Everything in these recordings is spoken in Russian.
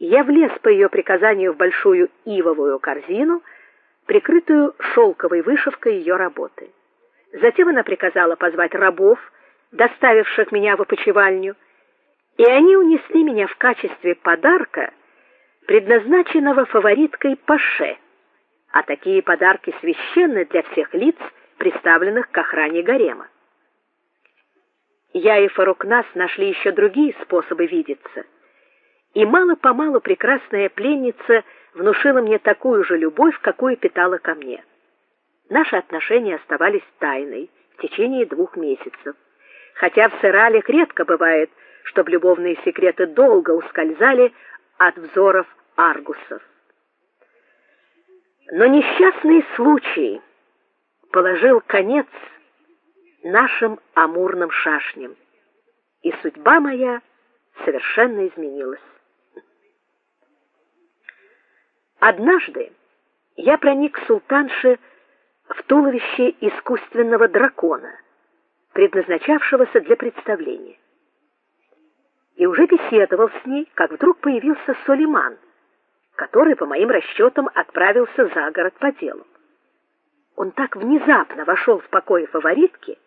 Я влез по ее приказанию в большую ивовую корзину, прикрытую шелковой вышивкой ее работы. Затем она приказала позвать рабов, доставивших меня в опочивальню, и они унесли меня в качестве подарка, предназначенного фавориткой Паше. А такие подарки священны для всех лиц, представленных к охране гарема. Я и Фарукнас нашли еще другие способы видеться. И мало-помалу прекрасная пленница внушила мне такую же любовь, какую питала ко мне. Наши отношения оставались тайной в течение двух месяцев. Хотя в Сырале редко бывает, чтобы любовные секреты долго ускользали от взоров аргусов. Но несчастный случай положил конец нашим амурным шашням, и судьба моя совершенно изменилась. Однажды я проник к султанше в туловище искусственного дракона, предназначавшегося для представления. И уже беседовал с ней, как вдруг появился Сулейман, который, по моим расчетам, отправился за город по делу. Он так внезапно вошел в покои фаворитки,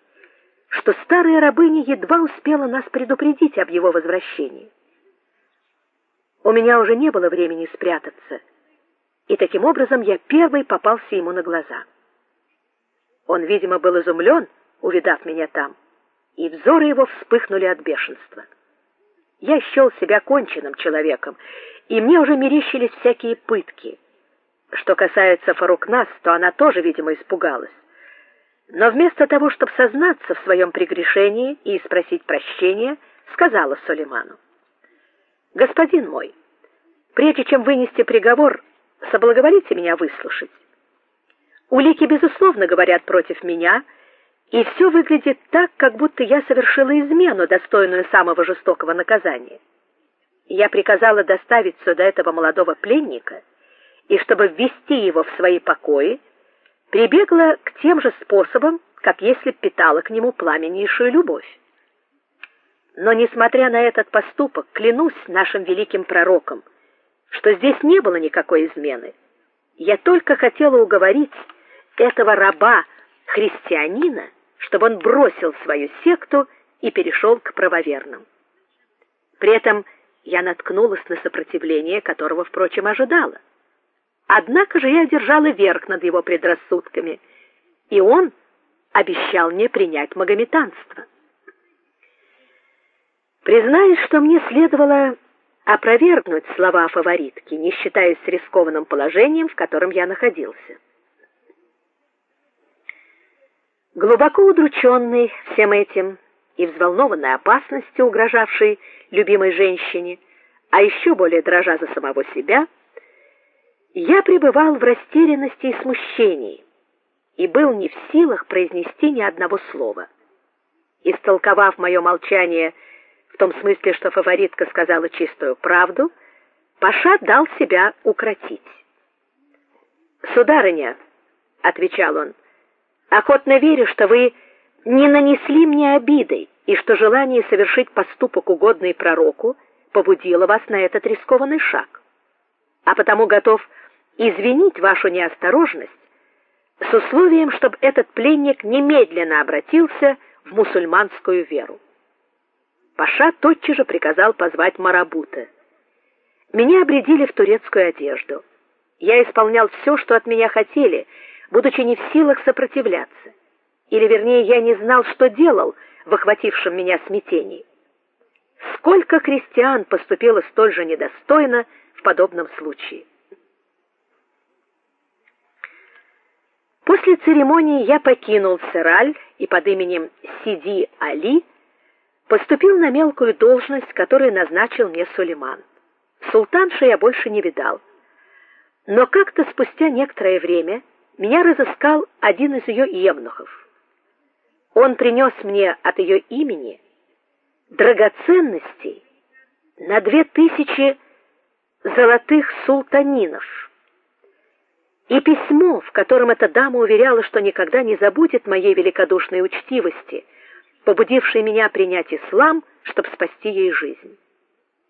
что старая рабыня едва успела нас предупредить об его возвращении. У меня уже не было времени спрятаться, и таким образом я первый попался ему на глаза. Он, видимо, был изумлен, увидав меня там, и взоры его вспыхнули от бешенства. Я счел себя конченным человеком, и мне уже мерещились всякие пытки. Что касается Фарукнас, то она тоже, видимо, испугалась. Но вместо того, чтобы сознаться в своем прегрешении и спросить прощения, сказала Сулейману: "Господин мой, прежде чем вынести приговор, соблаговолите меня выслушать. Улики безусловно говорят против меня, и все выглядит так, как будто я совершила измену, достойную самого жестокого наказания. Я приказала доставить сюда этого молодого пленника, и чтобы ввести его в свои покои, прибегла к тем же способам, как если питала к нему пламеннейшую любовь. Но несмотря на этот поступок, клянусь нашим великим пророком, что здесь не было никакой измены. Я только хотела уговорить этого раба христианина, чтобы он бросил свою секту и перешел к правоверным. При этом я наткнулась на сопротивление, которого, впрочем, ожидала. Однако же я держала верх над его предрассудками, и он обещал мне принять магометанство. Признаюсь, что мне следовало опровергнуть слова фаворитки, не считаясь с рискованным положением, в котором я находился. Глубоко удрученный всем этим и взволнованный опасностью, угрожавшей любимой женщине, а еще более дрожа за самого себя, я пребывал в растерянности и смущении и был не в силах произнести ни одного слова. Истолковав мое молчание в том смысле, что фаворитка сказала чистую правду, Паша дал себя укротить. "Сударыня", отвечал он. "Охотно верю, что вы не нанесли мне обиды и что желание совершить поступок угодный пророку побудило вас на этот рискованный шаг. А потому готов извинить вашу неосторожность с условием, чтобы этот пленник немедленно обратился в мусульманскую веру. Паша тотчас же приказал позвать марабута. Меня обрядили в турецкую одежду. Я исполнял все, что от меня хотели, будучи не в силах сопротивляться. Или вернее, я не знал, что делал в охватившем меня смятении. Сколько крестьян поступило столь же недостойно в подобном случае. После церемонии я покинул Сыраль и под именем Сиди Али поступил на мелкую должность, которую назначил мне Сулейман. Султанши я больше не видал. Но как-то спустя некоторое время меня разыскал один из ее евнухов. Он принес мне от ее имени драгоценностей на две тысячи золотых султанинов и письмо, в котором эта дама уверяла, что никогда не забудет моей великодушной учтивости побудивший меня принять ислам, чтобы спасти ей жизнь.